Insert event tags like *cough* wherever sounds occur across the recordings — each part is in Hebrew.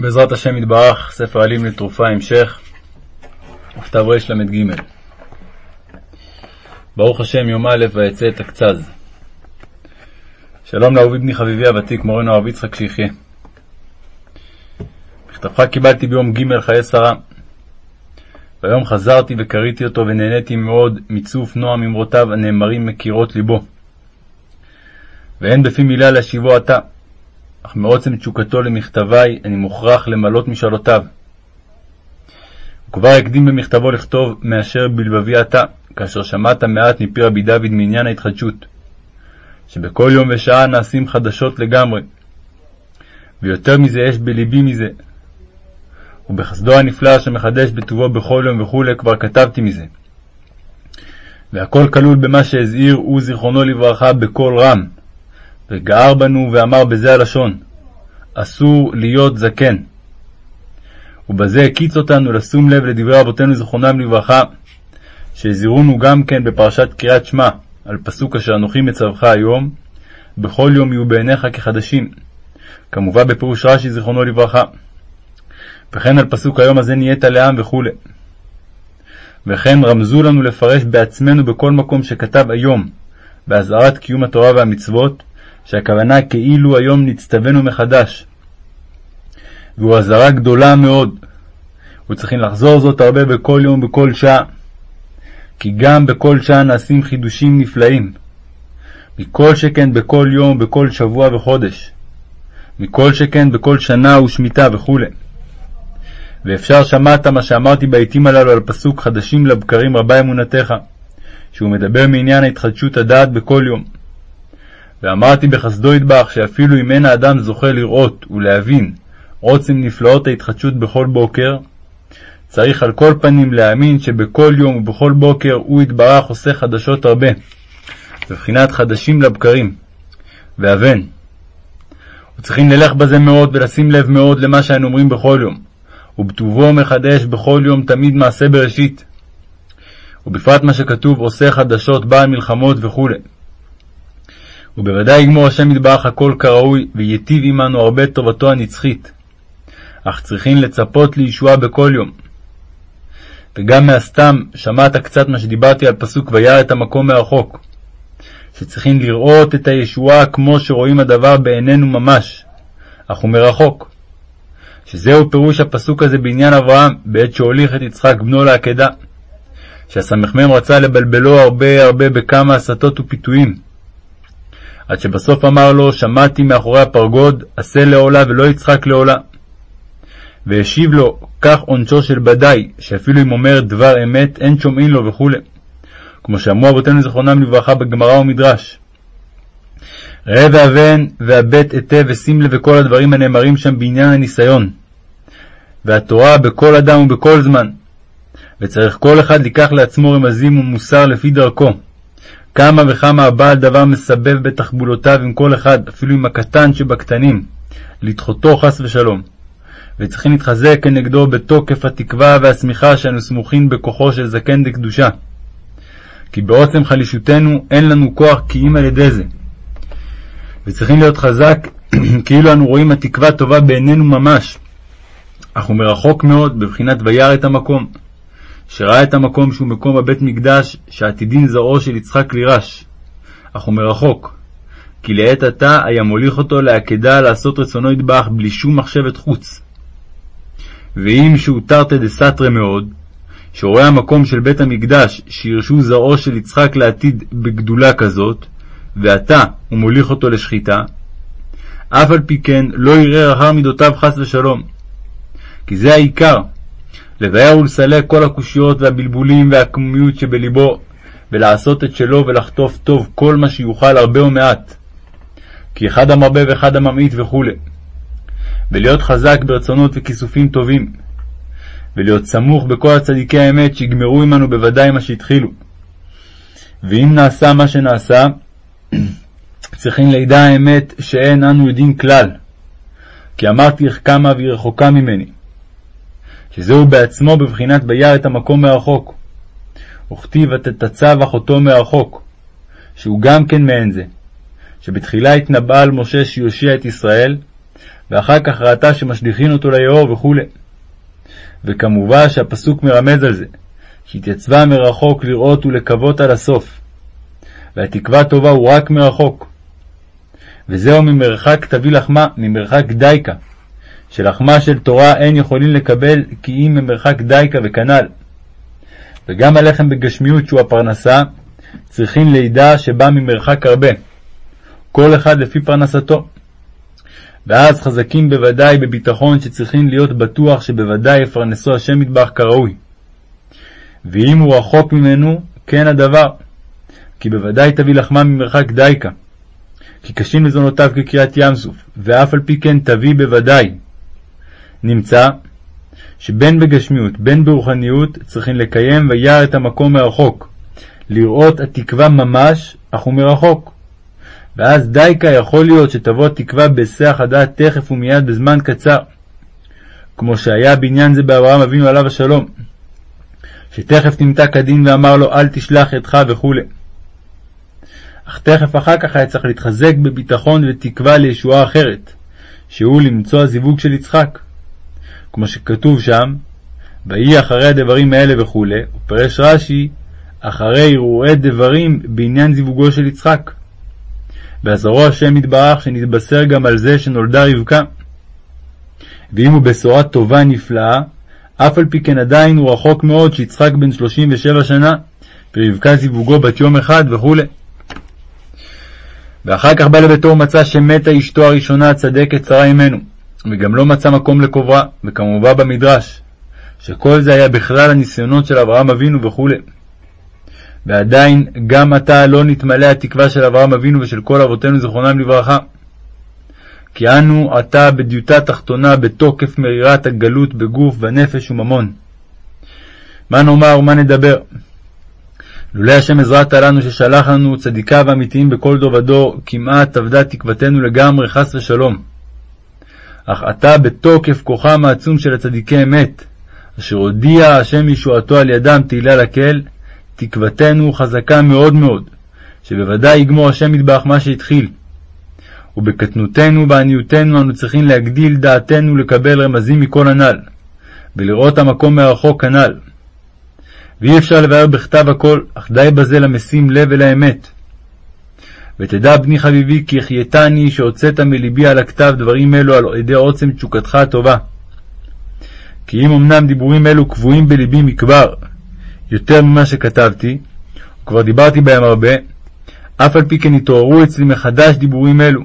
בעזרת השם יתברך, ספר עלים לתרופה, המשך, מכתב רל"ג. ברוך השם, יום א' ויצא את הקצז. שלום לאהובי בני חביבי הוותיק, מורנו הרב יצחק שיחיה. מכתבך קיבלתי ביום ג' חיי שרה. והיום חזרתי וקראתי אותו ונהניתי מאוד מצוף נועם אמרותיו הנאמרים מקירות ליבו. ואין בפי מילה להשיבו עתה. אך מעוצם תשוקתו למכתבי אני מוכרח למלות משאלותיו. הוא כבר הקדים במכתבו לכתוב מאשר בלבבי עתה, כאשר שמעת מעט מפי רבי דוד מעניין ההתחדשות, שבכל יום ושעה נעשים חדשות לגמרי. ויותר מזה יש בלבי מזה. ובחסדו הנפלא אשר מחדש בטובו בכל יום וכו', כבר כתבתי מזה. והכל כלול במה שהזהיר הוא זיכרונו לברכה בקול רם, וגער בנו ואמר בזה הלשון, אסור להיות זקן. ובזה הקיץ אותנו לשום לב לדברי אבותינו זכרונם לברכה, שהזהירונו גם כן בפרשת קריאת שמע, על פסוק אשר אנוכי מצווך היום, בכל יום יהיו בעיניך כחדשים, כמובן בפירוש רש"י זיכרונו לברכה. וכן על פסוק היום הזה נהיית לעם וכו'. וכן רמזו לנו לפרש בעצמנו בכל מקום שכתב היום, באזהרת קיום התורה והמצוות, שהכוונה כאילו היום נצטווינו מחדש. והוא אזהרה גדולה מאוד. וצריכים לחזור זאת הרבה בכל יום ובכל שעה. כי גם בכל שעה נעשים חידושים נפלאים. מכל שכן בכל יום, בכל שבוע וחודש. מכל שכן בכל שנה ושמיטה וכו'. ואפשר שמעת מה שאמרתי בעתים הללו על פסוק חדשים לבקרים רבה אמונתך, שהוא מדבר מעניין ההתחדשות הדעת בכל יום. ואמרתי בחסדו ידבח שאפילו אם אין האדם זוכה לראות ולהבין עוצם נפלאות ההתחדשות בכל בוקר, צריך על כל פנים להאמין שבכל יום ובכל בוקר הוא יתברך עושה חדשות הרבה, בבחינת חדשים לבקרים. ואבן. וצריכים ללך בזה מאוד ולשים לב מאוד למה שאנו אומרים בכל יום, ובטובו מחדש בכל יום תמיד מעשה בראשית. ובפרט מה שכתוב עושה חדשות, בעל מלחמות וכו'. ובוודאי יגמור השם יתברך הכל כראוי, וייטיב עמנו הרבה טובתו הנצחית. אך צריכים לצפות לישועה בכל יום. וגם מהסתם שמעת קצת מה שדיברתי על פסוק וירא את המקום מרחוק, שצריכים לראות את הישועה כמו שרואים הדבר בעינינו ממש, אך הוא מרחוק. שזהו פירוש הפסוק הזה בעניין אברהם, בעת שהוליך את יצחק בנו לעקדה, שהסמ"ם רצה לבלבלו הרבה הרבה בכמה הסתות ופיתויים. עד שבסוף אמר לו, שמעתי מאחורי הפרגוד, עשה לעולה ולא יצחק לעולה. והשיב לו, כך עונשו של בדאי, שאפילו אם אומר דבר אמת, אין שומעים לו וכו'. כמו שאמרו אבותינו זכרונם לברכה בגמרא ומדרש. ראה ואבן והבט היטב ושים לב לכל הדברים הנאמרים שם בעניין הניסיון. והתורה בכל אדם ובכל זמן. וצריך כל אחד לקח לעצמו רמזים ומוסר לפי דרכו. כמה וכמה הבעל דבר מסבב בתחבולותיו עם כל אחד, אפילו עם הקטן שבקטנים, לדחותו חס ושלום. וצריכים להתחזק כנגדו בתוקף התקווה והשמיכה שאנו סמוכים בכוחו של זקן דקדושה. כי בעוצם חלישותנו אין לנו כוח כי אם על ידי זה. וצריכים להיות חזק *clears throat* כאילו אנו רואים התקווה טובה בעינינו ממש, אך הוא מרחוק מאוד בבחינת וירא את המקום. שראה את המקום שהוא מקום הבית מקדש, שעתידין זרעו של יצחק לירש, אך הוא מרחוק, כי לעת עתה היה מוליך אותו לעקדה לעשות רצונו ידבח בלי שום מחשבת חוץ. ואם שהוא תרתי דסתרי מאוד, שרואה המקום של בית המקדש שירשו זרעו של יצחק לעתיד בגדולה כזאת, ועתה הוא מוליך אותו לשחיטה, אף על פי כן לא יראה אחר מידותיו חס ושלום. כי זה העיקר, לבאר ולסלק כל הקושיות והבלבולים והעקמומיות שבלבו, ולעשות את שלו ולחטוף טוב כל מה שיוכל הרבה או מעט. כי אחד המרבה ואחד הממעיט וכו'. ולהיות חזק ברצונות וכיסופים טובים. ולהיות סמוך בכל הצדיקי האמת שיגמרו עמנו בוודאי מה שהתחילו. ואם נעשה מה שנעשה, *clears throat* צריכים לידע האמת שאין אנו יודעים כלל. כי אמרתי איך כמה והיא רחוקה ממני. שזהו בעצמו בבחינת בירא את המקום מרחוק. וכתיב ותתצב אחותו מרחוק, שהוא גם כן מעין זה, שבתחילה התנבאה על משה שיושיע את ישראל, ואחר כך ראתה שמשליכין אותו ליאור וכו'. וכמובן שהפסוק מרמז על זה, שהתייצבה מרחוק לראות ולקוות על הסוף. והתקווה טובה הוא רק מרחוק. וזהו ממרחק תביא לחמה, ממרחק דייקה, שלחמה של תורה אין יכולים לקבל כי אם ממרחק דייקה וכנ"ל. וגם הלחם בגשמיות שהוא הפרנסה, צריכים לידע שבא ממרחק הרבה, כל אחד לפי פרנסתו. ואז חזקים בוודאי בביטחון שצריכים להיות בטוח שבוודאי יפרנסו השם מטבח כראוי. ואם הוא רחוק ממנו, כן הדבר, כי בוודאי תביא לחמה ממרחק דייקה. כי קשים מזונותיו כקריאת ים סוף, ואף על פי כן תביא בוודאי. נמצא שבין בגשמיות בין ברוחניות צריכים לקיים וירא את המקום מרחוק, לראות התקווה ממש, אך הוא מרחוק. ואז דייקה יכול להיות שתבוא תקווה בהיסח הדעת תכף ומיד בזמן קצר, כמו שהיה בעניין זה באברהם אבינו עליו השלום, שתכף נמתק כדין ואמר לו אל תשלח ידך וכו'. אך תכף אחר כך היה צריך להתחזק בביטחון ותקווה לישועה אחרת, שהוא למצוא הזיווג של יצחק. כמו שכתוב שם, ויהי אחרי הדברים האלה וכו', ופרש רש"י, אחרי הרהורי דברים בעניין זיווגו של יצחק. ועזרו השם יתברך שנתבשר גם על זה שנולדה רבקה. ואם הוא בשורה טובה נפלאה, אף על פי כן עדיין הוא רחוק מאוד שיצחק בן שלושים ושבע שנה, ורבקה זיווגו בת יום אחד וכו'. ואחר כך בא לביתו ומצא שמתה אשתו הראשונה הצדקת שרה אמנו, וגם לא מצא מקום לקוברה, וכמובן במדרש, שכל זה היה בכלל הניסיונות של אברהם אבינו וכו'. ועדיין גם עתה לא נתמלא התקווה של אברהם אבינו ושל כל אבותינו זיכרונם לברכה. כי אנו עתה בדיוטה תחתונה בתוקף מרירת הגלות בגוף, בנפש וממון. מה נאמר ומה נדבר? לולא השם עזרת לנו ששלח לנו צדיקיו האמיתיים בכל דור ודור, כמעט אבדה תקוותנו לגמרי, חס ושלום. אך עתה בתוקף כוחם העצום של הצדיקי אמת, אשר הודיע השם ישועתו על ידם תהילה לקהל, תקוותנו חזקה מאוד מאוד, שבוודאי יגמור השם יתברך מה שהתחיל. ובקטנותנו ובעניותנו אנו צריכים להגדיל דעתנו לקבל רמזים מכל הנ"ל, ולראות המקום מרחוק כנ"ל. ואי אפשר לבאר בכתב הכל, אך די בזה למשים לב אל האמת. ותדע בני חביבי כי החייתני שהוצאת מלבי על הכתב דברים אלו על ידי עוצם תשוקתך הטובה. כי אם אמנם דיבורים אלו קבועים בלבי מכבר, יותר ממה שכתבתי, וכבר דיברתי בהם הרבה, אף על פי כן התעוררו אצלי מחדש דיבורים אלו.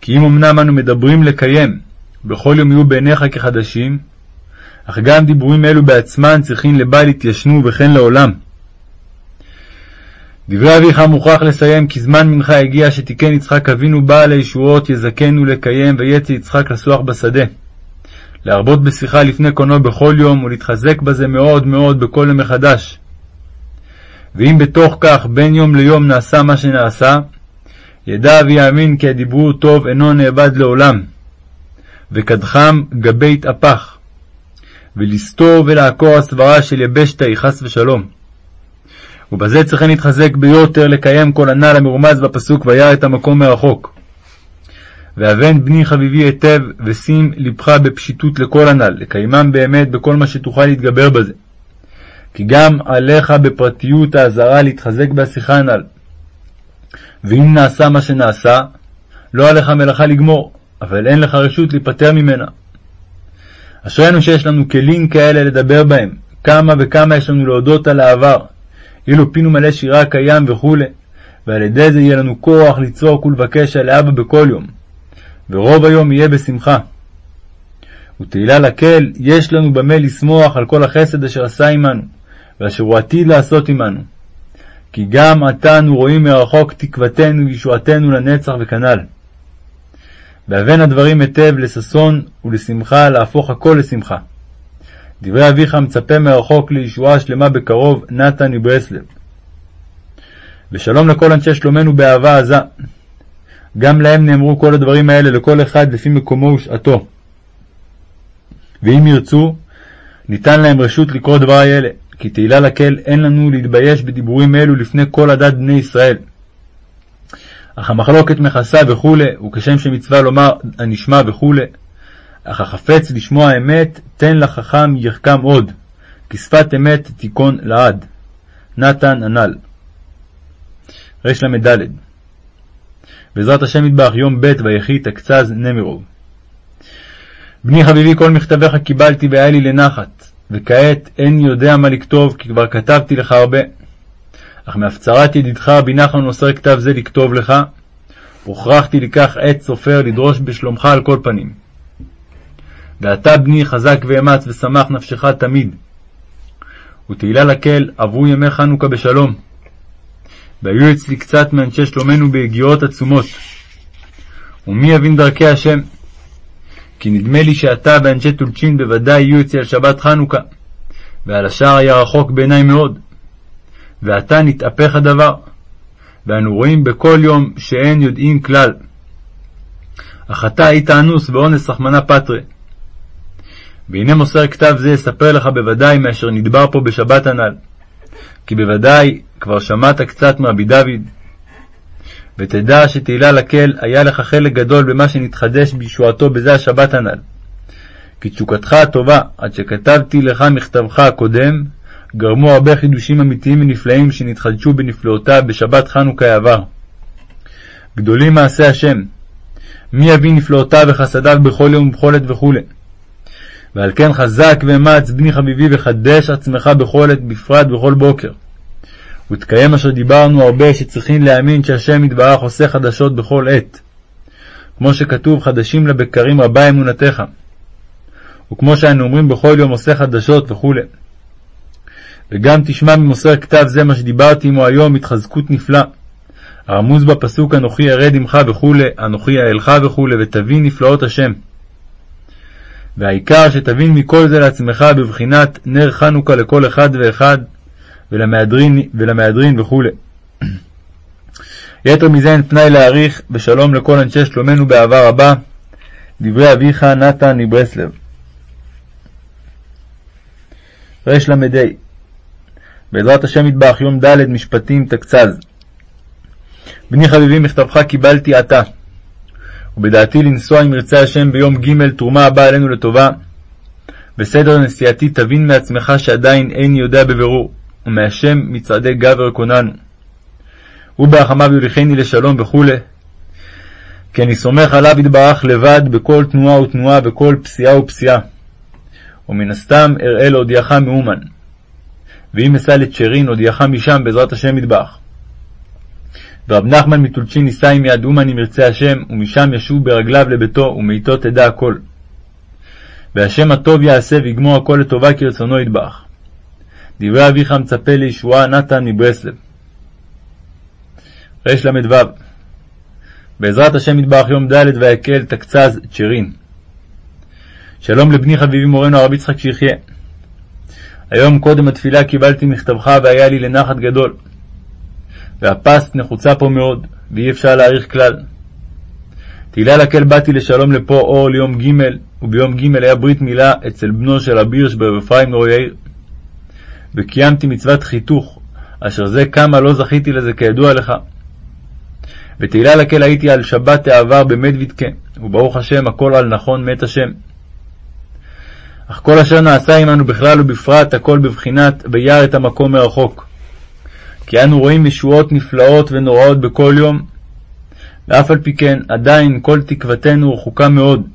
כי אם אמנם אנו מדברים לקיים, בכל יום יהיו בעיניך כחדשים, אך גם דיבורים אלו בעצמם צריכים לבל יתיישנו וכן לעולם. דברי אביך מוכרח לסיים, כי זמן מנחה הגיע שתיקן יצחק אבינו בעל הישועות, יזכנו לקיים, ויצא יצחק לסוח בשדה. להרבות בשיחה לפני קונו בכל יום, ולהתחזק בזה מאוד מאוד בכל יום מחדש. ואם בתוך כך בין יום ליום נעשה מה שנעשה, ידע ויאמין כי הדיבור טוב אינו נאבד לעולם, וקדחם גבי יתהפך, ולסתור ולעקור הסברה של יבשתא חס ושלום. ובזה צריכים להתחזק ביותר לקיים כל הנ"ל המרומז בפסוק וירא את המקום מרחוק. והבן בני חביבי היטב, ושים לבך בפשיטות לכל הנ"ל, לקיימם באמת בכל מה שתוכל להתגבר בזה. כי גם עליך בפרטיות האזהרה להתחזק בהשיחה הנ"ל. ואם נעשה מה שנעשה, לא עליך מלאכה לגמור, אבל אין לך רשות להיפטר ממנה. אשרינו שיש לנו כלים כאלה לדבר בהם, כמה וכמה יש לנו להודות על העבר, אילו פינו מלא שירה קיים וכו', ועל ידי זה יהיה לנו כוח לצעוק ולבקש על אבא בכל יום, ורוב היום יהיה בשמחה. ותהילה לקהל, יש לנו במה לשמוח על כל החסד אשר עשה עמנו, ואשר הוא עתיד לעשות עמנו. כי גם עתה אנו רואים מרחוק תקוותנו וישועתנו לנצח וכנ"ל. והבן הדברים היטב לששון ולשמחה, להפוך הכל לשמחה. דברי אביך מצפה מרחוק לישועה שלמה בקרוב, נתן מברסלב. ושלום לכל אנשי שלומנו באהבה עזה. גם להם נאמרו כל הדברים האלה, לכל אחד לפי מקומו ושעתו. ואם ירצו, ניתן להם רשות לקרוא דברי אלה, כי תהילה לקהל אין לנו להתבייש בדיבורים אלו לפני כל עדת בני ישראל. אך המחלוקת מכסה וכו', וכשם שמצווה לומר הנשמע וכו', אך החפץ לשמוע אמת, תן לחכם יחכם עוד, כי אמת תיכון לעד. נתן הנ"ל. רל"ד בעזרת השם מטבח יום ב' ויחי תקצז נמירוב. בני חביבי כל מכתביך קיבלתי והיה לי לנחת, וכעת אין יודע מה לכתוב, כי כבר כתבתי לך הרבה. אך מהפצרת ידידך רבי נחמן מוסר כתב זה לכתוב לך, הוכרחתי לקח עת סופר לדרוש בשלומך על כל פנים. ואתה בני חזק ואמץ ושמח נפשך תמיד. ותהילה לקהל עברו ימי חנוכה בשלום. והיו אצלי קצת מאנשי שלומנו ביגיעות עצומות. ומי יבין דרכי השם? כי נדמה לי שאתה ואנשי טולצ'ין בוודאי יהיו אצלי על שבת חנוכה, ועל השאר היה רחוק בעיניי מאוד. ועתה נתהפך הדבר, ואנו רואים בכל יום שאין יודעים כלל. אך אתה היית אנוס ואונס רחמנא פטרי. והנה מוסר כתב זה יספר לך בוודאי מאשר נדבר פה בשבת הנ"ל. כי בוודאי כבר שמעת קצת מרבי דוד. ותדע שתהילה לקהל היה לך חלק גדול במה שנתחדש בישועתו בזה השבת הנ"ל. כי תשוקתך הטובה, עד שכתבתי לך מכתבך הקודם, גרמו הרבה חידושים אמיתיים ונפלאים שנתחדשו בנפלאותיו בשבת חנוכה העבר. גדולים מעשי השם, מי יביא נפלאותיו וחסדיו בכל יום ובכל עת וכו'. ועל כן חזק ואמץ בני חביבי וחדש עצמך בכל עת בפרט בכל בוקר. ותקיים אשר דיברנו הרבה שצריכים להאמין שהשם יתברך עושה חדשות בכל עת. כמו שכתוב חדשים לבקרים רבה אמונתך. וכמו שאנו אומרים בכל יום עושה חדשות וכו'. וגם תשמע ממוסר כתב זה מה שדיברתי עמו היום התחזקות נפלא. הרמוז בפסוק אנוכי ארד עמך וכו', אנוכי אהלך וכו', ותבין נפלאות השם. והעיקר שתבין מכל זה לעצמך בבחינת נר חנוכה לכל אחד ואחד, ולמהדרין, ולמהדרין וכו'. יתר מזה אין פנאי להעריך, בשלום לכל אנשי שלומנו באהבה רבה. דברי אביך נתן מברסלב. רל"ה בעזרת השם יתברך יום ד' משפטים תקצז. בני חביבי מכתבך קיבלתי עתה. ובדעתי לנסוע אם ירצה השם ביום ג' תרומה הבאה עלינו לטובה. בסדר נסיעתי תבין מעצמך שעדיין איני יודע בבירור, ומהשם מצעדי גבר כוננו. הוא ברחמיו יוליכני לשלום וכו', כי אני סומך עליו יתברך לבד בכל תנועה ותנועה, בכל פסיעה ופסיעה. ומן הסתם אראה להודיעך מאומן. ואם אסע לצ'רין, הודיעך משם בעזרת השם יתברך. ורב נחמן מטולצ'ין נישא עם יד אומן אם ירצה השם, ומשם ישוב ברגליו לביתו, ומאיתו תדע הכל. והשם הטוב יעשה ויגמור הכל לטובה כרצונו יתברך. דברי אביך מצפה לישועה נתן מברסלב. רל"ו בעזרת השם יתברך יום ד' ויקל תקצז צ'רין. שלום לבני חביבי מורנו הרב יצחק שיחיה. היום קודם התפילה קיבלתי מכתבך והיה לי לנחת גדול. והפסט נחוצה פה מאוד, ואי אפשר להעריך כלל. תהילה לקל באתי לשלום לפה אור ליום ג', וביום ג' היה ברית מילה אצל בנו של רבי הירש ברב אפרים נור יאיר. וקיימתי מצוות חיתוך, אשר זה כמה לא זכיתי לזה כידוע לך. ותהילה לקל הייתי על שבת העבר במדוידקה, וברוך השם הכל על נכון מת השם. אך כל אשר נעשה עמנו בכלל ובפרט, הכל בבחינת וירא את המקום מרחוק. כי אנו רואים ישועות נפלאות ונוראות בכל יום, ואף על פי כן עדיין כל תקוותנו רחוקה מאוד,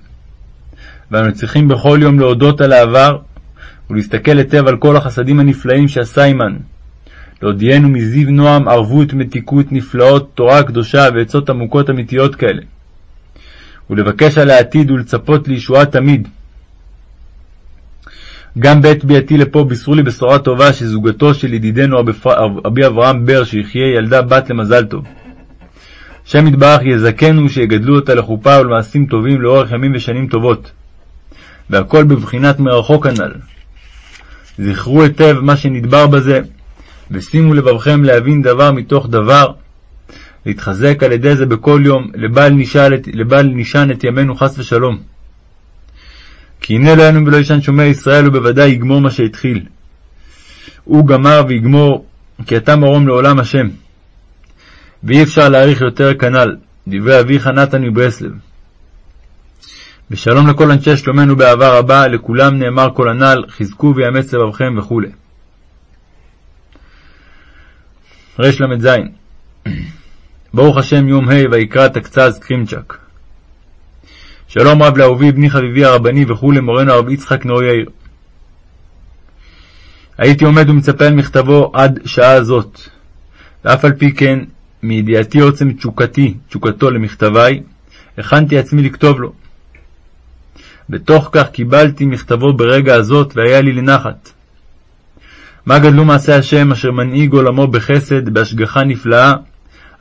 ואנו צריכים בכל יום להודות על העבר, ולהסתכל היטב על כל החסדים הנפלאים שעשה עמנו. להודיענו מזיו נועם ערבות מתיקות נפלאות תורה קדושה ועצות עמוקות אמיתיות כאלה. ולבקש על העתיד ולצפות לישועה תמיד. גם בעת ביאתי לפה בישרו לי בשורה טובה שזוגתו של ידידנו רבי אברהם בר שיחיה ילדה בת למזל טוב. השם יתברך יזכנו שיגדלו אותה לחופה ולמעשים טובים לאורך ימים ושנים טובות. והכל בבחינת מרחוק הנ"ל. זכרו היטב מה שנדבר בזה, ושימו לבבכם להבין דבר מתוך דבר, להתחזק על ידי זה בכל יום, לבל נשען את ימינו חס ושלום. כי הנה לא ינו ולא ישן שומע ישראל, ובוודאי יגמור מה שהתחיל. הוא גמר ויגמור, כי אתה מרום לעולם השם. ואי אפשר להעריך יותר כנ"ל, דברי אביך נתן מברסלב. ושלום לכל אנשי שלומנו באהבה רבה, לכולם נאמר כל הנ"ל, חזקו ויאמץ לבבכם וכו'. רל"ז *clears throat* ברוך השם יום ה' ויקרא תקצז קרימצ'ק. שלום רב לאהובי בני חביבי הרבני וכולי מורנו הרב יצחק נאור יאיר. הייתי עומד ומצפה על מכתבו עד שעה זאת, ואף על פי כן, מידיעתי עוצם תשוקתי, תשוקתו למכתבי, הכנתי עצמי לכתוב לו. בתוך כך קיבלתי מכתבו ברגע הזאת, והיה לי לנחת. מה גדלו מעשי השם אשר מנהיג עולמו בחסד, בהשגחה נפלאה,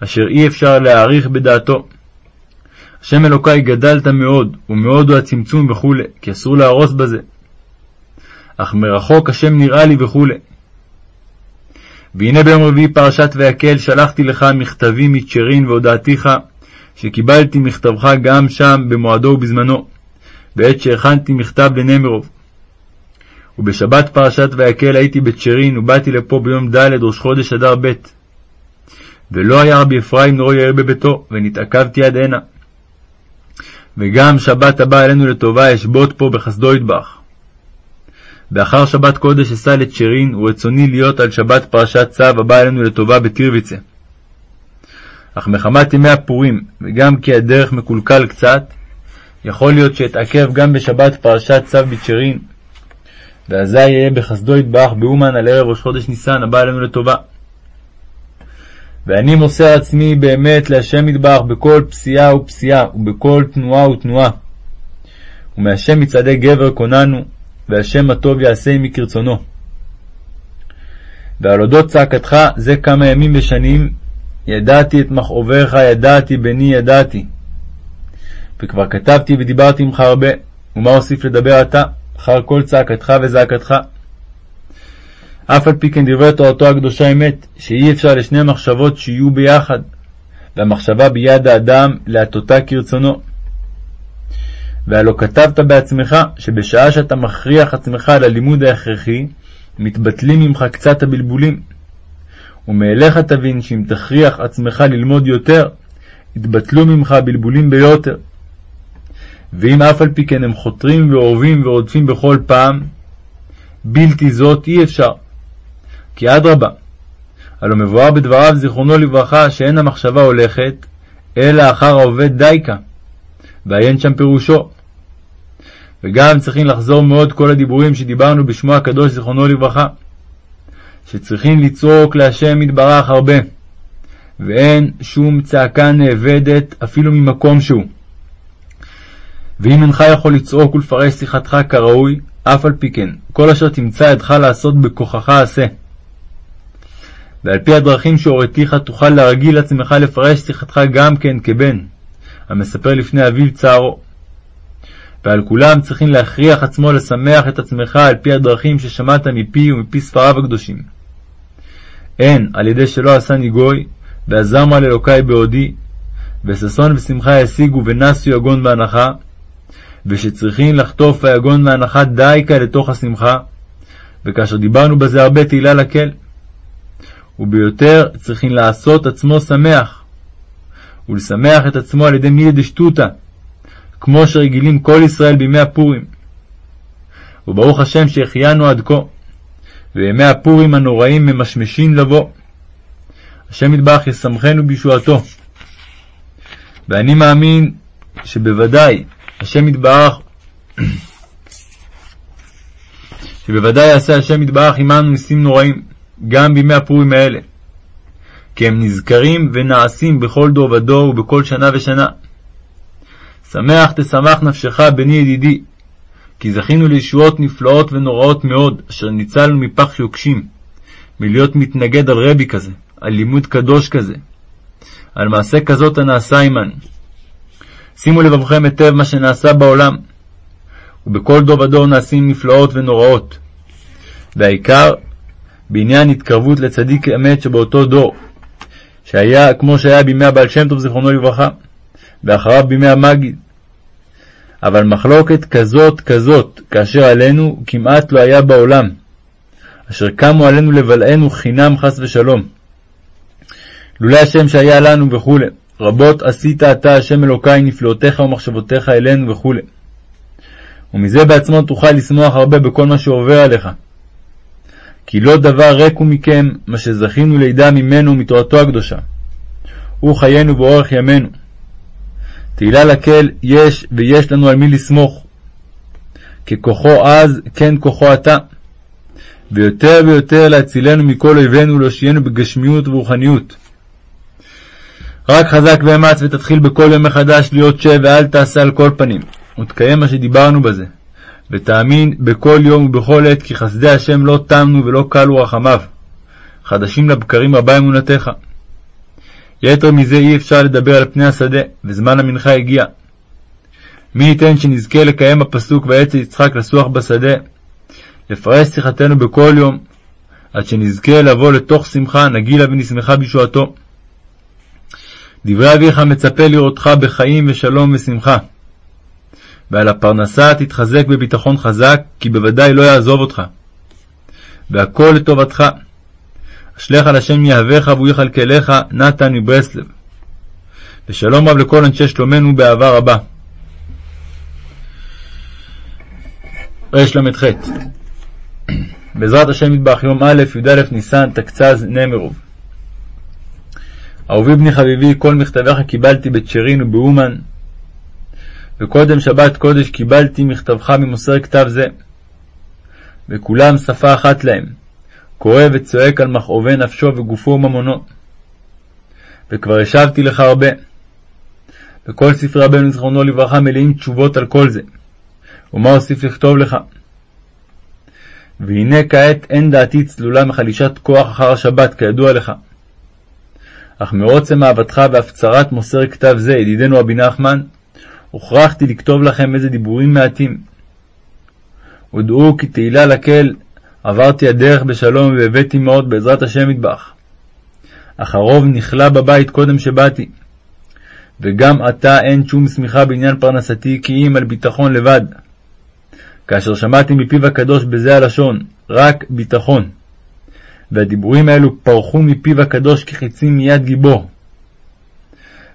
אשר אי אפשר להעריך בדעתו. השם אלוקי גדלת מאוד, ומאוד הוא הצמצום וכו', כי אסור להרוס בזה. אך מרחוק השם נראה לי וכו'. והנה ביום רביעי פרשת ויקל שלחתי לך מכתבי מצ'רין והודעתיך שקיבלתי מכתבך גם שם במועדו ובזמנו, בעת שהכנתי מכתב לנמרוב. ובשבת פרשת ויקל הייתי בצ'רין ובאתי לפה ביום ד' ראש חודש אדר ב'. ולא היה רבי אפרים נורו יאיר בביתו, ונתעכבתי עד הנה. וגם שבת הבאה עלינו לטובה אשבות פה בחסדו יטבח. ואחר שבת קודש אסע לצ'רין, ורצוני להיות על שבת פרשת צו הבא עלינו לטובה בטירוויצה. אך מחמת ימי הפורים, וגם כי הדרך מקולקל קצת, יכול להיות שאתעכב גם בשבת פרשת צו בצ'רין, ואזי אהיה בחסדו יטבח באומן על ערב ראש חודש ניסן הבא עלינו לטובה. ואני מוסר עצמי באמת להשם יטבח בכל פסיעה ופסיעה, ובכל תנועה ותנועה. ומהשם מצעדי גבר כוננו, והשם הטוב יעשה עמי כרצונו. ועל אודות צעקתך זה כמה ימים ושנים, ידעתי את מכאוביך, ידעתי בני ידעתי. וכבר כתבתי ודיברתי עמך הרבה, ומה אוסיף לדבר עתה, אחר כל צעקתך וזעקתך. אף על פי כן דברי תורתו הקדושה אמת, שאי אפשר לשני מחשבות שיהיו ביחד, והמחשבה ביד האדם להטוטה כרצונו. והלא כתבת בעצמך, שבשעה שאתה מכריח עצמך על הלימוד ההכרחי, מתבטלים ממך קצת הבלבולים. ומאליך תבין שאם תכריח עצמך ללמוד יותר, יתבטלו ממך הבלבולים ביותר. ואם אף על פי כן הם חותרים ואורבים ורודפים בכל פעם, בלתי זאת אי אפשר. כי אדרבה, הלא מבואר בדבריו זיכרונו לברכה שאין המחשבה הולכת, אלא אחר העובד דייקה, ועיין שם פירושו. וגם צריכים לחזור מאוד כל הדיבורים שדיברנו בשמו הקדוש זיכרונו לברכה, שצריכים לצעוק להשם יתברך הרבה, ואין שום צעקה נאבדת אפילו ממקום שהוא. ואם אינך יכול לצעוק ולפרש שיחתך כראוי, אף על פי כן, כל אשר תמצא ידך לעשות בכוחך עשה. ועל פי הדרכים שהורתיך תוכל להרגיל עצמך לפרש שיחתך גם כן כבן, המספר לפני אביו צערו. ועל כולם צריכים להכריח עצמו לשמח את עצמך על פי הדרכים ששמעת מפי ומפי ספריו הקדושים. הן על ידי שלא עשני גוי, ועזרנו על אלוקי בעודי, וששון ושמחה ישיגו ונסו יגון בהנחה, ושצריכים לחטוף היגון מהנחה דייקה לתוך השמחה, וכאשר דיברנו בזה הרבה תהילה לקל. וביותר צריכים לעשות עצמו שמח, ולשמח את עצמו על ידי מילי דשטותא, כמו שרגילים כל ישראל בימי הפורים. וברוך השם שהחיינו עד כה, וימי הפורים הנוראים ממשמשים לבוא. השם יתברך ישמחנו בישועתו. ואני מאמין שבוודאי השם יתברך, שבוודאי יעשה השם יתברך עמנו ניסים נוראים, גם בימי הפורים האלה, כי הם נזכרים ונעשים בכל דור ודור ובכל שנה ושנה. שמח תשמח נפשך, בני ידידי, כי זכינו לישועות נפלאות ונוראות מאוד, אשר ניצלנו מפח יוקשים, מלהיות מתנגד על רבי כזה, על לימוד קדוש כזה, על מעשה כזאת הנעשה עמנו. שימו לבבכם היטב מה שנעשה בעולם, ובכל דור ודור נעשים נפלאות ונוראות. והעיקר, בעניין התקרבות לצדיק אמת שבאותו דור, שהיה כמו שהיה בימי הבעל שם טוב זיכרונו לברכה, ואחריו בימי המגיד. אבל מחלוקת כזאת כזאת, כאשר עלינו כמעט לא היה בעולם, אשר קמו עלינו לבלענו חינם חס ושלום. לולא השם שהיה לנו וכו'. רבות עשית אתה השם אלוקי נפלאותיך ומחשבותיך אלינו וכו'. ומזה בעצמו תוכל לשמוח הרבה בכל מה שעובר עליך. כי לא דבר ריק הוא מכם, מה שזכינו לידע ממנו ומתורתו הקדושה. הוא חיינו באורך ימינו. תהילה לקהל יש ויש לנו על מי לסמוך. ככוחו אז, כן כוחו עתה. ויותר ויותר להצילנו מכל אויבינו ולהושיענו בגשמיות ורוחניות. רק חזק ואמץ ותתחיל בכל יום מחדש להיות שב ואל תעשה על כל פנים. ותקיים מה שדיברנו בזה. ותאמין בכל יום ובכל עת כי חסדי השם לא תמנו ולא קלו רחמיו. חדשים לבקרים רבה אמונתך. יתר מזה אי אפשר לדבר על פני השדה, וזמן המנחה הגיע. מי ייתן שנזכה לקיים הפסוק ויצא יצחק לסוח בשדה, לפרש שיחתנו בכל יום, עד שנזכה לבוא לתוך שמחה, נגילה ונשמחה בישועתו. דברי אביך מצפה לראותך בחיים ושלום ושמחה. ועל הפרנסה תתחזק בביטחון חזק, כי בוודאי לא יעזוב אותך. והכל לטובתך. אשליך על השם יהבך והוא יכלכלך, נתן מברסלב. ושלום רב לכל אנשי שלומנו באהבה רבה. רל"ח בעזרת השם מטבח יום א', י"א ניסן, תקצ"ז, נמרוב. אהובי בני חביבי, כל מכתביך קיבלתי בצ'רין ובאומן, וקודם שבת קודש קיבלתי מכתבך ממוסר כתב זה. וכולם שפה אחת להם, קורא וצועק על מכאובי נפשו וגופו וממונו. וכבר השבתי לך הרבה. וכל ספרי רבנו זכרונו לברכה מלאים תשובות על כל זה. ומה אוסיף לכתוב לך? והנה כעת אין דעתי צלולה מחלישת כוח אחר השבת, כידוע לך. אך מעוצם אהבתך והפצרת מוסר כתב זה, ידידנו רבי נחמן, הוכרחתי לכתוב לכם איזה דיבורים מעטים. ודעו כי תהילה לקהל, עברתי הדרך בשלום והבאתי מאוד בעזרת השם מטבח. אך הרוב נכלה בבית קודם שבאתי. וגם עתה אין שום שמיכה בעניין פרנסתי, כי אם על ביטחון לבד. כאשר שמעתי מפיו הקדוש בזה הלשון, רק ביטחון. והדיבורים האלו פרחו מפיו הקדוש כחיצים מיד גיבור.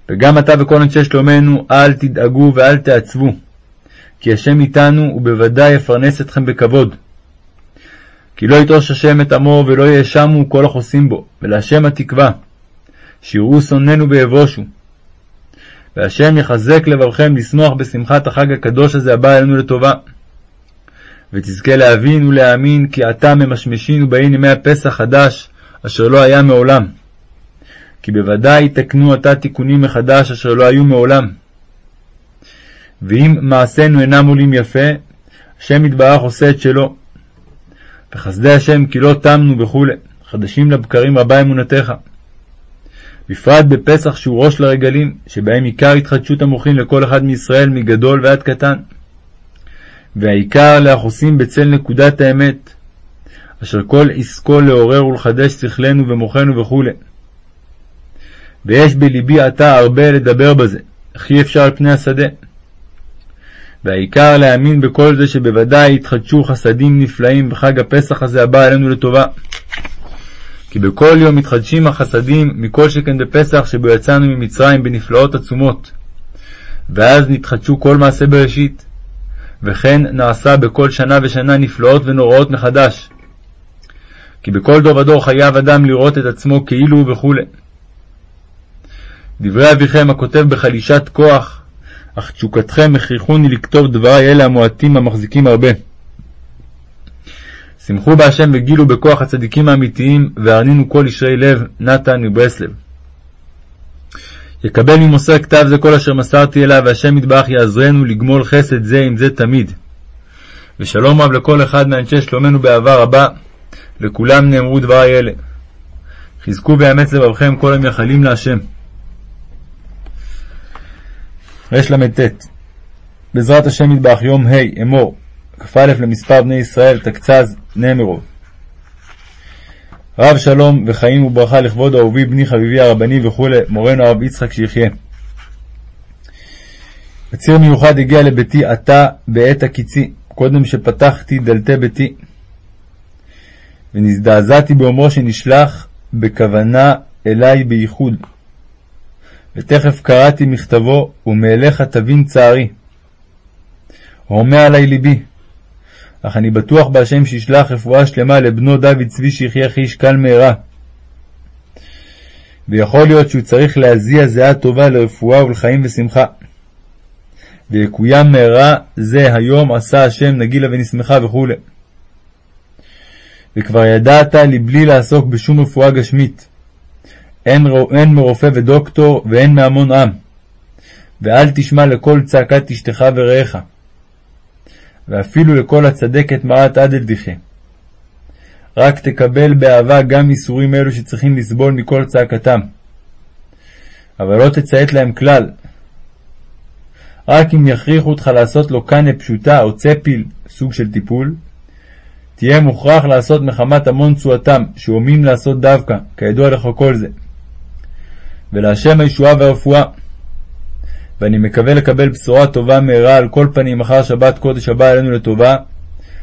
וגם אתה וכל אנשי שלומנו, אל תדאגו ואל תעצבו, כי השם איתנו, ובוודאי יפרנס אתכם בכבוד. כי לא יטוש השם את עמו, ולא יאשמו כל החוסים בו, ולהשם התקווה, שיראו שונאינו ויבושו. והשם יחזק לבבכם לשמוח בשמחת החג הקדוש הזה הבא אלינו לטובה. ותזכה להבין ולהאמין כי עתה ממשמשין ובאין ימי הפסח חדש, אשר לא היה מעולם. כי בוודאי יתקנו עתה תיקונים מחדש אשר לא היו מעולם. ואם מעשינו אינם עולים יפה, השם יתברך עושה את שלו. וחסדי השם כי לא תמנו וכו', חדשים לבקרים רבה אמונתך. בפרט בפסח שהוא ראש לרגלים, שבהם עיקר התחדשות המוחין לכל אחד מישראל מגדול ועד קטן. והעיקר לאחוסים בצל נקודת האמת, אשר כל עסקו לעורר ולחדש שכלנו ומוחנו וכו'. ויש בלבי עתה הרבה לדבר בזה, אך אי אפשר על פני השדה. והעיקר להאמין בכל זה שבוודאי יתחדשו חסדים נפלאים בחג הפסח הזה הבא עלינו לטובה. כי בכל יום מתחדשים החסדים מכל שכן בפסח שבו יצאנו ממצרים בנפלאות עצומות. ואז נתחדשו כל מעשה בראשית. וכן נעשה בכל שנה ושנה נפלאות ונוראות מחדש. כי בכל דור ודור חייב אדם לראות את עצמו כאילו הוא וכו'. דברי אביכם הכותב בחלישת כוח, אך תשוקתכם הכריחוני לכתוב דברי אלה המועטים המחזיקים הרבה. שמחו בהשם וגילו בכוח הצדיקים האמיתיים, והרנינו כל ישרי לב, נתן מברסלב. יקבל ממוסר כתב זה כל אשר מסרתי אליו, והשם יתברך יעזרנו לגמול חסד זה עם זה תמיד. ושלום רב לכל אחד מאנשי שלומנו באהבה רבה, לכולם נאמרו דברי אלה. חזקו ויאמץ לבבכם כל המייחלים להשם. רל"ט בעזרת השם יתברך יום ה' אמור כ"א למספר בני ישראל תקצ"ז נמרוב רב שלום וחיים וברכה לכבוד אהובי בני חביבי הרבני וכו', מורנו הרב יצחק שיחיה. בציר מיוחד הגיע לביתי עתה בעת הקיצי, קודם שפתחתי דלתי ביתי. ונזדעזעתי באומרו שנשלח בכוונה אלי בייחוד. ותכף קראתי מכתבו, ומאליך תבין צערי. הומה עלי ליבי, אך אני בטוח בהשם שישלח רפואה שלמה לבנו דוד צבי שיחיה חיש קל מהרה. ויכול להיות שהוא צריך להזיע זיעה טובה לרפואה ולחיים ושמחה. ויקוים מהרה זה היום עשה השם נגילה ונשמחה וכו'. וכבר ידעת לבלי לעסוק בשום רפואה גשמית. הן, הן מרופא ודוקטור והן מהמון עם. ואל תשמע לכל צעקת אשתך ורעך. ואפילו לכל הצדקת מרת עדל דחה. רק תקבל באהבה גם ייסורים אלו שצריכים לסבול מכל צעקתם. אבל לא תציית להם כלל. רק אם יכריחו אותך לעשות לו קנה פשוטה או צפיל, סוג של טיפול, תהיה מוכרח לעשות מחמת המון תשואתם, שהומים לעשות דווקא, כידוע לך כל זה. ולהשם הישועה והרפואה. ואני מקווה לקבל בשורה טובה מהרה על כל פנים אחר שבת קודש הבא עלינו לטובה,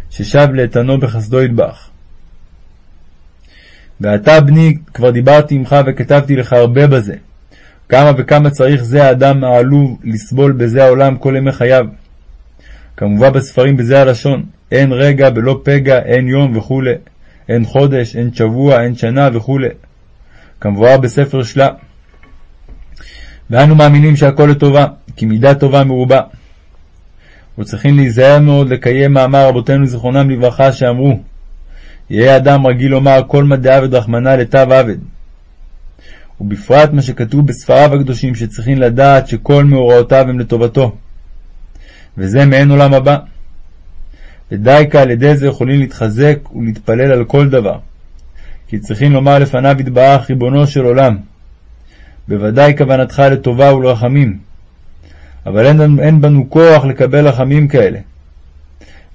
ששב לאיתנו בחסדו ידבח. ועתה, בני, כבר דיברתי עמך וכתבתי לך הרבה בזה. כמה וכמה צריך זה האדם העלוב לסבול בזה העולם כל ימי חייו. כמובן בספרים בזה הלשון, אין רגע בלא פגע, אין יום וכו', אין חודש, אין שבוע, אין שנה וכו'. כמבואר בספר שלה. ואנו מאמינים שהכל לטובה, כי מידה טובה מרובה. וצריכים להיזהר מאוד לקיים מאמר רבותינו זיכרונם לברכה שאמרו יהא אדם רגיל לומר כל מדי עבד רחמנא לתו עבד. ובפרט מה שכתוב בספריו הקדושים שצריכים לדעת שכל מאורעותיו הם לטובתו. וזה מעין עולם הבא. ודייקה על ידי זה יכולים להתחזק ולהתפלל על כל דבר. כי צריכים לומר לפניו יתברך ריבונו של עולם. בוודאי כוונתך לטובה ולרחמים. אבל אין, אין בנו כוח לקבל רחמים כאלה.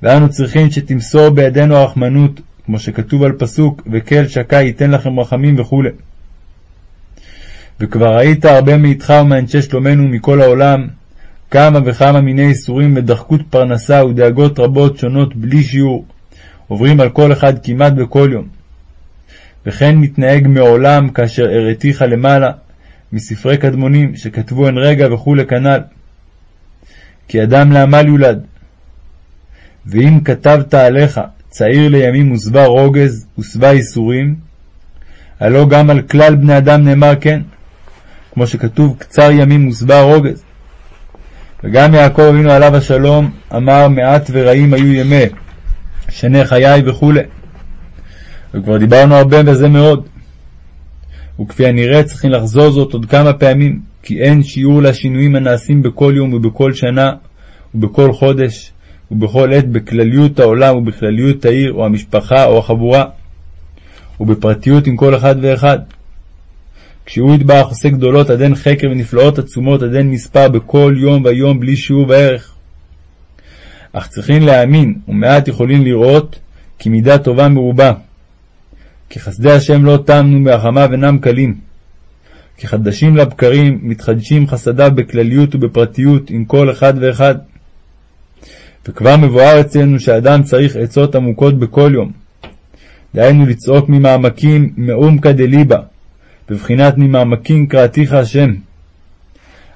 ואנו צריכים שתמסור בידינו הרחמנות, כמו שכתוב על פסוק, וקל שקי ייתן לכם רחמים וכו'. וכבר ראית הרבה מאיתך ומאנשי שלומנו מכל העולם, כמה וכמה מיני איסורים ודחקות פרנסה ודאגות רבות שונות בלי שיעור, עוברים על כל אחד כמעט בכל יום. וכן מתנהג מעולם כאשר הראתיך למעלה, מספרי קדמונים שכתבו הן רגע וכולי כנ"ל. כי אדם לעמל יולד. ואם כתבת עליך צעיר לימים ושבע רוגז ושבע ייסורים, הלא גם על כלל בני אדם נאמר כן, כמו שכתוב קצר ימים ושבע רוגז. וגם יעקב אבינו עליו השלום אמר מעט ורעים היו ימי שני חיי וכו'. וכבר דיברנו הרבה בזה מאוד. וכפי הנראה צריכים לחזור זאת עוד כמה פעמים, כי אין שיעור לשינויים הנעשים בכל יום ובכל שנה ובכל חודש ובכל עת בכלליות העולם ובכלליות העיר או המשפחה או החבורה, ובפרטיות עם כל אחד ואחד. כשהוא יתברך עושה גדולות עד אין חקר ונפלאות עצומות עד אין מספר בכל יום ויום בלי שיעור וערך. אך צריכים להאמין, ומעט יכולים לראות, כי מידה טובה מרובה. כי חסדי השם לא תמנו מהחמיו אינם קלים. כי חדשים לבקרים מתחדשים חסדיו בכלליות ובפרטיות עם כל אחד ואחד. וכבר מבואר אצלנו שאדם צריך עצות עמוקות בכל יום. דהיינו לצעוק ממעמקים מעומקא דליבה, בבחינת ממעמקים קראתיך השם.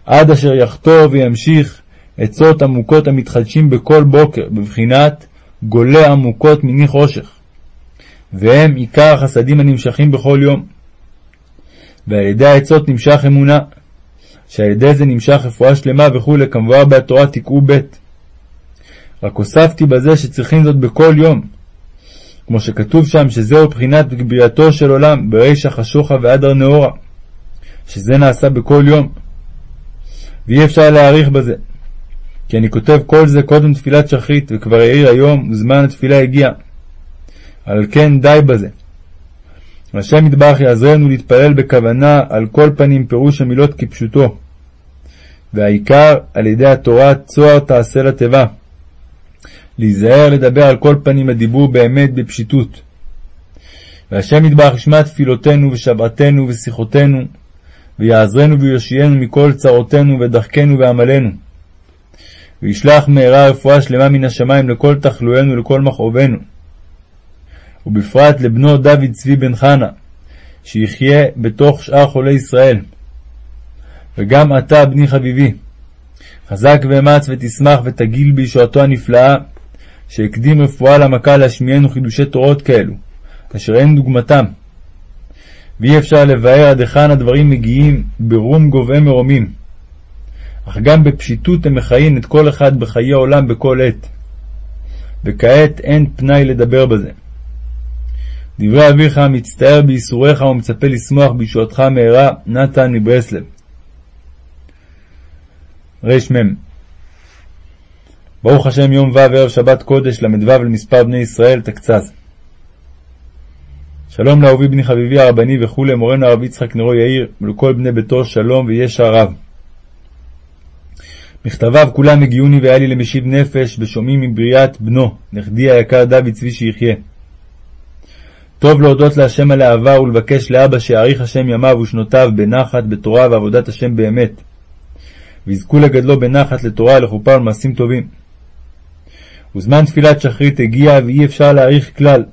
עד אשר יחטוא וימשיך עצות עמוקות המתחדשים בכל בוקר, בבחינת גולה עמוקות מני חושך. והם עיקר החסדים הנמשכים בכל יום. ועל ידי העצות נמשך אמונה, שעל ידי זה נמשך רפואה שלמה וכו', כמבואר בתורה תקעו ב'. רק הוספתי בזה שצריכים זאת בכל יום, כמו שכתוב שם שזהו בחינת גבייתו של עולם ברישא חשוכה ואדר נאורה, שזה נעשה בכל יום. ואי אפשר להאריך בזה, כי אני כותב כל זה קודם תפילת שחרית, וכבר העיר היום וזמן התפילה הגיע. על כן די בזה. השם יתברך יעזרנו להתפלל בכוונה על כל פנים פירוש המילות כפשוטו. והעיקר על ידי התורה צוהר תעשה לתיבה. להיזהר לדבר על כל פנים הדיבור באמת בפשיטות. והשם יתברך ישמע תפילותינו ושבעתנו ושיחותינו, ויעזרנו ויושיענו מכל צרותינו ודחקנו ועמלנו. וישלח מהרה רפואה שלמה מן השמיים לכל תחלואינו ולכל מכאובנו. ובפרט לבנו דוד צבי בן חנה, שיחיה בתוך שאר חולי ישראל. וגם אתה, בני חביבי, חזק ואמץ ותשמח ותגיל בישועתו הנפלאה, שהקדים רפואה למכה להשמיענו חידושי תורות כאלו, אשר אין דוגמתם. ואי אפשר לבאר עד היכן הדברים מגיעים ברום גובהי מרומים. אך גם בפשיטות הם מכהן את כל אחד בחיי העולם בכל עת. וכעת אין פנאי לדבר בזה. דברי אביך מצטער בייסוריך ומצפה לשמוח בישועתך מהרה, נתן מברסלב. רמ ברוך השם יום ו' ערב שבת קודש ל"ו למספר בני ישראל תקצ"ז שלום לאהובי בני חביבי הרבני וכולי מורנו הרב יצחק נרו יאיר ולכל בני ביתו שלום וישע רב. מכתביו כולם הגיעוני והיה לי למשיב נפש בשומעים מבריאת בנו, נכדי היקר דוד צבי שיחיה. טוב להודות להשם על העבר ולבקש לאבא שיאריך השם ימיו ושנותיו בנחת, בתורה ועבודת השם באמת. ויזכו לגדלו בנחת לתורה, לחופה ולמעשים טובים. וזמן תפילת שחרית הגיע ואי אפשר להעריך כלל.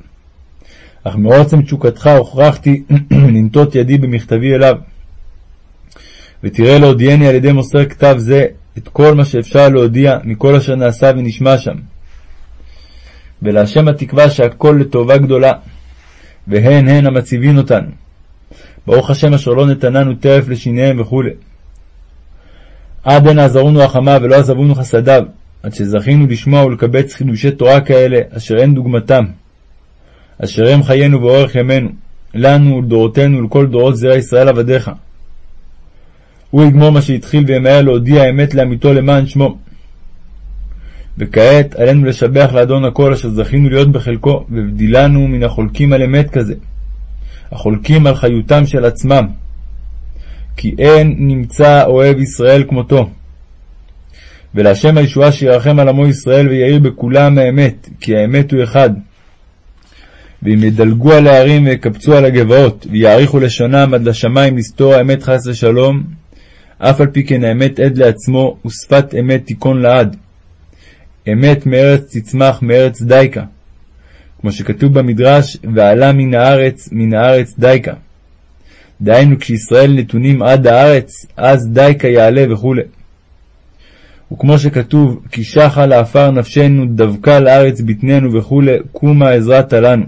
אך מעוצם תשוקתך הוכרחתי *clears throat* לנטות ידי במכתבי אליו. ותראה להודיעני על ידי מוסר כתב זה את כל מה שאפשר להודיע מכל אשר נעשה ונשמע שם. ולהשם התקווה שהכל לטובה גדולה, והן הן המציבין אותנו. ברוך השם אשר לא נתננו טרף לשיניהם וכו'. עד הנה עזרונו החמה ולא עזבונו חסדיו, עד שזכינו לשמוע ולקבץ חידושי תורה כאלה, אשר אין דוגמתם. אשר הם חיינו ואורך ימינו, לנו ולדורותינו ולכל דורות זרע ישראל עבדיך. הוא יגמור מה שהתחיל וימהר להודיע אמת לאמיתו למען שמו. וכעת עלינו לשבח לאדון הכל אשר זכינו להיות בחלקו, והבדילנו מן החולקים על אמת כזה, החולקים על חיותם של עצמם. כי אין נמצא אוהב ישראל כמותו. ולהשם הישועה שירחם על עמו ישראל ויאיר בכולם האמת, כי האמת הוא אחד. ואם ידלגו על ההרים ויקבצו על הגבעות, ויעריכו לשונם עד לשמיים לסתור האמת חס ושלום, אף על פי כן האמת עד לעצמו, ושפת אמת תיכון לעד. אמת מארץ תצמח מארץ דייקה. כמו שכתוב במדרש, ועלה מן הארץ, מן הארץ דייקה. דהיינו כשישראל נתונים עד הארץ, אז דייקה יעלה וכו'. וכמו שכתוב, כי שחה לעפר נפשנו, דבקה לארץ בטננו וכו', קומה עזרתה לנו.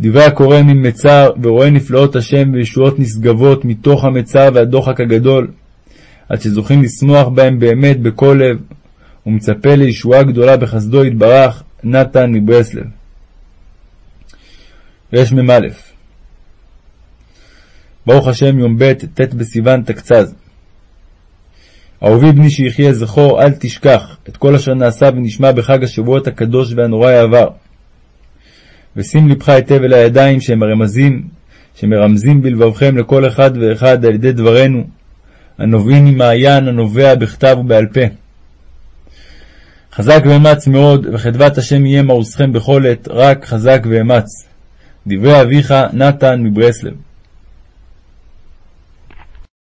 דברי הקורא ממצר, ורואה נפלאות השם וישועות נשגבות מתוך המצר והדוחק הגדול, עד שזוכים לשמוח בהם באמת בכל לב, ומצפה לישועה גדולה בחסדו יתברך, נתן מברסלב. רמ"א ברוך השם יום ב' ט' בסיוון תקצ"ז אהובי בני שיחיה זכור אל תשכח את כל אשר נעשה ונשמע בחג השבועות הקדוש והנורא העבר. ושים לבך היטב אל הידיים שהם הרמזים, שמרמזים בלבבכם לכל אחד ואחד על ידי דברנו, הנובעים ממעיין הנובע בכתב ובעל פה. חזק ואמץ מאוד, וחדבת השם יהיה מעוזכם בכל עת, רק חזק ואמץ. דברי אביך נתן מברסלב